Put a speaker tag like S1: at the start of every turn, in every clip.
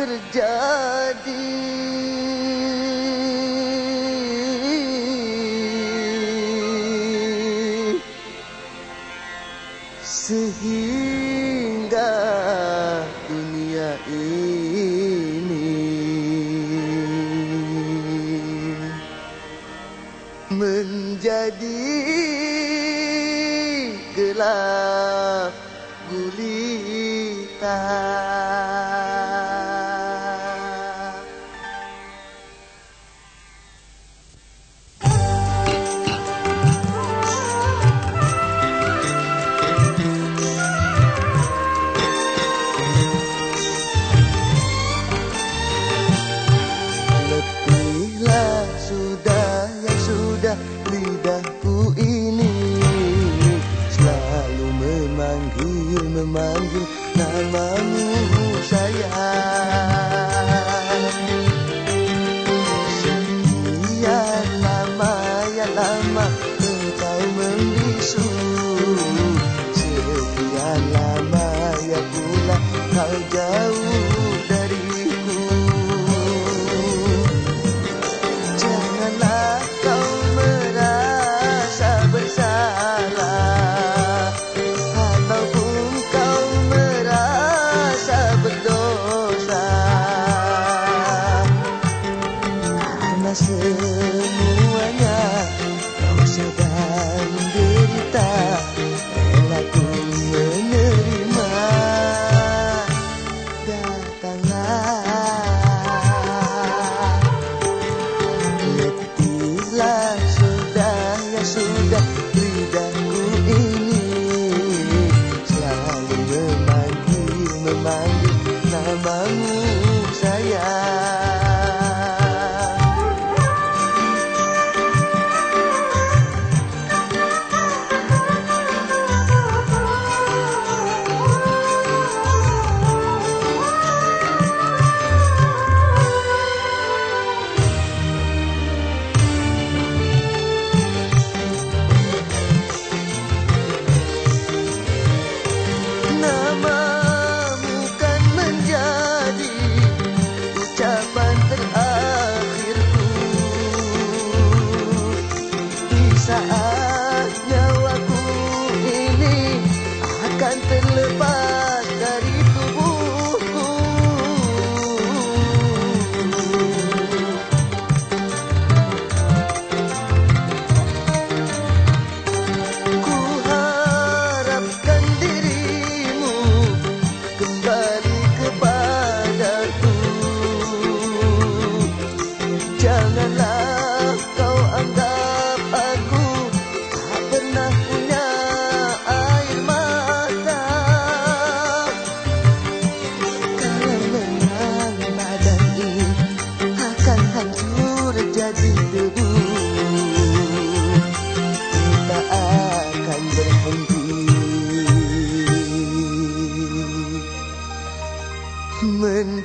S1: terjadi. Sehingga dunia ini Menjadi gelap gulita. memanggil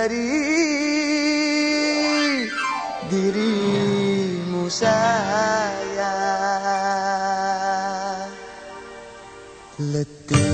S1: mencari dirimu sayang. Letihlah